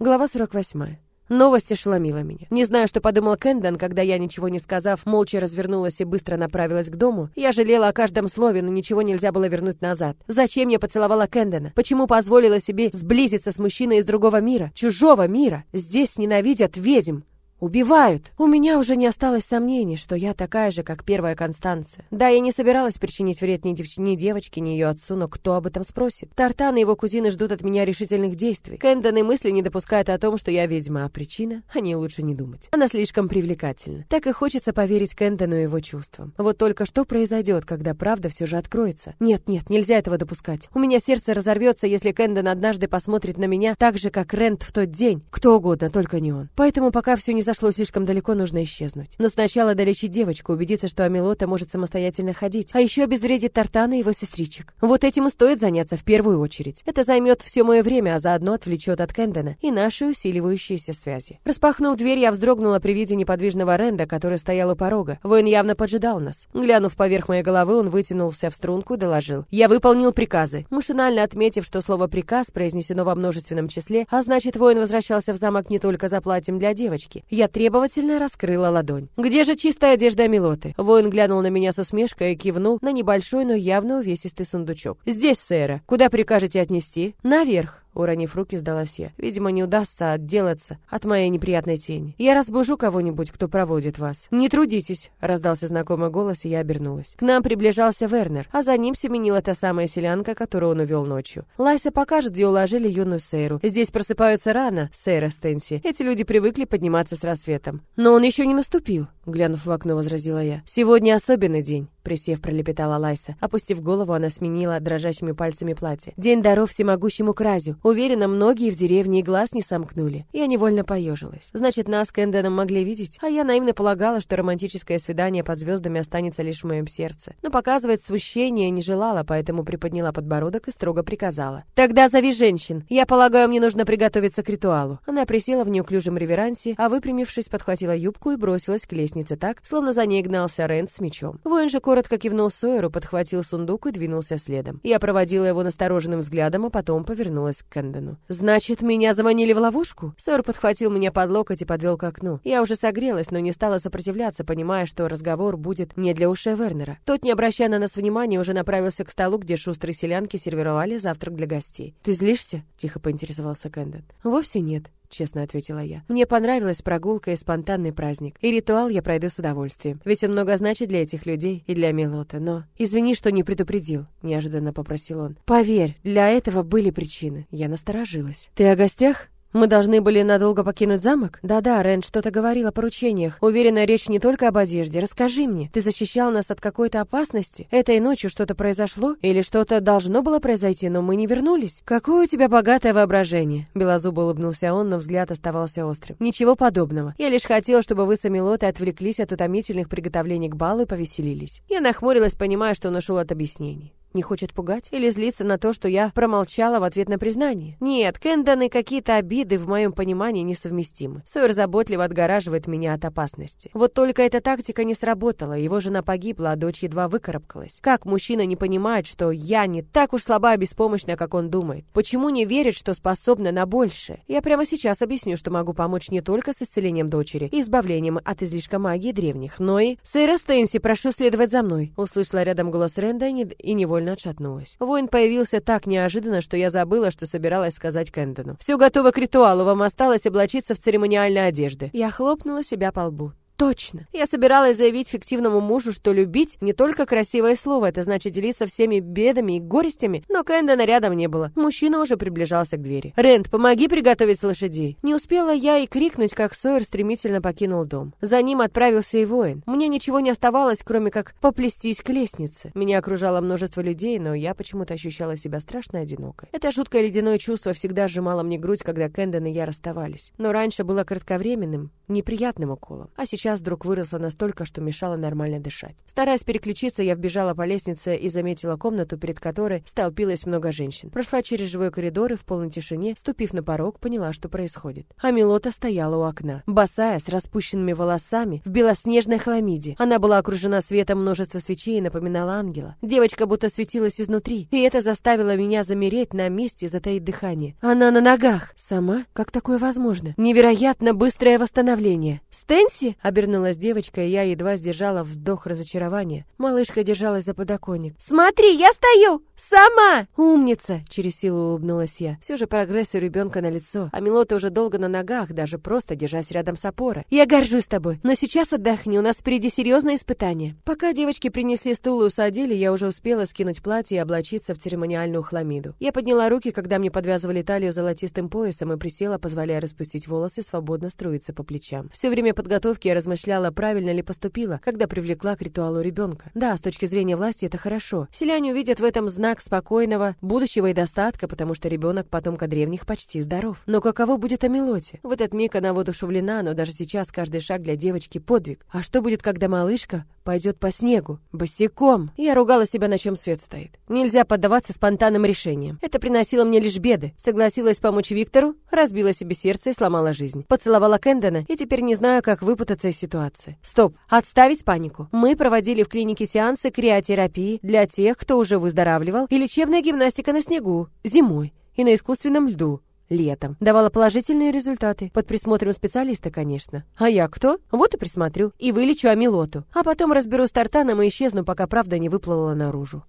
Глава 48. Новость ошеломила меня. Не знаю, что подумал Кэндон, когда я, ничего не сказав, молча развернулась и быстро направилась к дому. Я жалела о каждом слове, но ничего нельзя было вернуть назад. Зачем я поцеловала Кэндона? Почему позволила себе сблизиться с мужчиной из другого мира? Чужого мира? Здесь ненавидят ведьм. Убивают! У меня уже не осталось сомнений, что я такая же, как первая Констанция. Да, я не собиралась причинить вред ни, девч... ни девочке, ни ее отцу, но кто об этом спросит? Тартан и его кузины ждут от меня решительных действий. Кэндон и мысли не допускают о том, что я ведьма, а причина? О ней лучше не думать. Она слишком привлекательна. Так и хочется поверить Кэндону и его чувствам. Вот только что произойдет, когда правда все же откроется? Нет, нет, нельзя этого допускать. У меня сердце разорвется, если Кэндон однажды посмотрит на меня так же, как Рент в тот день. Кто угодно, только не он. Поэтому пока все не зашло слишком далеко, нужно исчезнуть. Но сначала долечить девочку, убедиться, что Амилота может самостоятельно ходить, а еще обезвредить Тартана и его сестричек. Вот этим и стоит заняться в первую очередь. Это займет все мое время, а заодно отвлечет от Кэндона и наши усиливающиеся связи. Распахнув дверь, я вздрогнула при виде неподвижного Ренда, который стоял у порога. Воин явно поджидал нас. Глянув поверх моей головы, он вытянулся в струнку и доложил. «Я выполнил приказы». Машинально отметив, что слово «приказ» произнесено во множественном числе, а значит, воин возвращался в замок не только за платьем для девочки. Я требовательно раскрыла ладонь. «Где же чистая одежда Амилоты?» Воин глянул на меня с усмешкой и кивнул на небольшой, но явно увесистый сундучок. «Здесь, сэра. Куда прикажете отнести?» «Наверх». Уронив руки, сдалась я. Видимо, не удастся отделаться от моей неприятной тени. Я разбужу кого-нибудь, кто проводит вас. Не трудитесь, раздался знакомый голос, и я обернулась. К нам приближался Вернер, а за ним семенила та самая селянка, которую он увел ночью. Лайса покажет, где уложили юную Сейру. Здесь просыпаются рано, Сейра Стенси. Эти люди привыкли подниматься с рассветом. Но он еще не наступил, глянув в окно, возразила я. Сегодня особенный день присев, пролепетала Лайса. Опустив голову, она сменила дрожащими пальцами платье. День даров всемогущему Кразю. Уверена, многие в деревне и глаз не сомкнули. Я невольно поежилась. Значит, нас с Кэндоном могли видеть, а я наивно полагала, что романтическое свидание под звездами останется лишь в моем сердце. Но показывать смущение не желала, поэтому приподняла подбородок и строго приказала. «Тогда зови женщин. Я полагаю, мне нужно приготовиться к ритуалу». Она присела в неуклюжем реверансе, а выпрямившись, подхватила юбку и бросилась к лестнице так, словно за ней гнался Рент с мечом. Воин же коротко кивнул Сойеру, подхватил сундук и двинулся следом. Я проводила его настороженным взглядом, а потом повернулась к Кэндону. «Значит, меня заманили в ловушку?» Сойер подхватил меня под локоть и подвел к окну. Я уже согрелась, но не стала сопротивляться, понимая, что разговор будет не для ушей Вернера. Тот, не обращая на нас внимания, уже направился к столу, где шустрые селянки сервировали завтрак для гостей. «Ты злишься?» — тихо поинтересовался Кэндон. «Вовсе нет честно ответила я. Мне понравилась прогулка и спонтанный праздник. И ритуал я пройду с удовольствием. Ведь он много значит для этих людей и для Милота. Но извини, что не предупредил, неожиданно попросил он. Поверь, для этого были причины. Я насторожилась. Ты о гостях? Мы должны были надолго покинуть замок? Да-да, Рен что-то говорил о поручениях. Уверена, речь не только об одежде. Расскажи мне, ты защищал нас от какой-то опасности? Этой ночью что-то произошло? Или что-то должно было произойти, но мы не вернулись? Какое у тебя богатое воображение? Белозуб улыбнулся он, но взгляд оставался острым. Ничего подобного. Я лишь хотел, чтобы вы с Амилотой отвлеклись от утомительных приготовлений к балу и повеселились. Я нахмурилась, понимая, что он ушел от объяснений. Не хочет пугать? Или злиться на то, что я промолчала в ответ на признание? Нет, Кэндон и какие-то обиды в моем понимании несовместимы. Сойер заботливо отгораживает меня от опасности. Вот только эта тактика не сработала, его жена погибла, а дочь едва выкарабкалась. Как мужчина не понимает, что я не так уж слаба и беспомощна, как он думает? Почему не верит, что способна на большее? Я прямо сейчас объясню, что могу помочь не только с исцелением дочери и избавлением от излишка магии древних, но и... «Сэра Стэнси, прошу следовать за мной!» Услышала рядом голос Ренда и невольно невольно отшатнулась. Воин появился так неожиданно, что я забыла, что собиралась сказать Кэндону. «Все готово к ритуалу, вам осталось облачиться в церемониальной одежды». Я хлопнула себя по лбу. Точно. Я собиралась заявить фиктивному мужу, что любить не только красивое слово, это значит делиться всеми бедами и горестями, но Кэндона рядом не было. Мужчина уже приближался к двери. «Рент, помоги приготовить лошадей!» Не успела я и крикнуть, как Сойер стремительно покинул дом. За ним отправился и воин. Мне ничего не оставалось, кроме как поплестись к лестнице. Меня окружало множество людей, но я почему-то ощущала себя страшно одинокой. Это жуткое ледяное чувство всегда сжимало мне грудь, когда Кэндон и я расставались. Но раньше было кратковременным, неприятным уколом. А сейчас час вдруг выросла настолько, что мешала нормально дышать. Стараясь переключиться, я вбежала по лестнице и заметила комнату, перед которой столпилось много женщин. Прошла через живой коридор и в полной тишине, ступив на порог, поняла, что происходит. А Милота стояла у окна, босая, с распущенными волосами, в белоснежной хламиде. Она была окружена светом множества свечей и напоминала ангела. Девочка будто светилась изнутри, и это заставило меня замереть на месте и затаить дыхание. Она на ногах! Сама? Как такое возможно? Невероятно быстрое восстановление. «Стэнси?» — обернулась девочка, и я едва сдержала вздох разочарования. Малышка держалась за подоконник. «Смотри, я стою! Сама!» «Умница!» — через силу улыбнулась я. Все же прогресс у ребенка на лицо, а Милота уже долго на ногах, даже просто держась рядом с опорой. «Я горжусь тобой, но сейчас отдохни, у нас впереди серьезное испытание». Пока девочки принесли стул и усадили, я уже успела скинуть платье и облачиться в церемониальную хламиду. Я подняла руки, когда мне подвязывали талию золотистым поясом и присела, позволяя распустить волосы, свободно струиться по плечам. Все время подготовки я размышляла, правильно ли поступила, когда привлекла к ритуалу ребенка. Да, с точки зрения власти это хорошо. Селяне увидят в этом знак спокойного будущего и достатка, потому что ребенок потомка древних почти здоров. Но каково будет Амелоте? В этот миг она воодушевлена, но даже сейчас каждый шаг для девочки подвиг. А что будет, когда малышка пойдет по снегу, босиком? Я ругала себя, на чем свет стоит. Нельзя поддаваться спонтанным решениям. Это приносило мне лишь беды. Согласилась помочь Виктору, разбила себе сердце и сломала жизнь. Поцеловала Кэндона и теперь не знаю, как выпутаться из ситуации. Стоп, отставить панику. Мы проводили в клинике сеансы криотерапии для тех, кто уже выздоравливал, и лечебная гимнастика на снегу, зимой, и на искусственном льду, летом. Давала положительные результаты. Под присмотром специалиста, конечно. А я кто? Вот и присмотрю. И вылечу Амилоту. А потом разберу с Тартаном и исчезну, пока правда не выплыла наружу.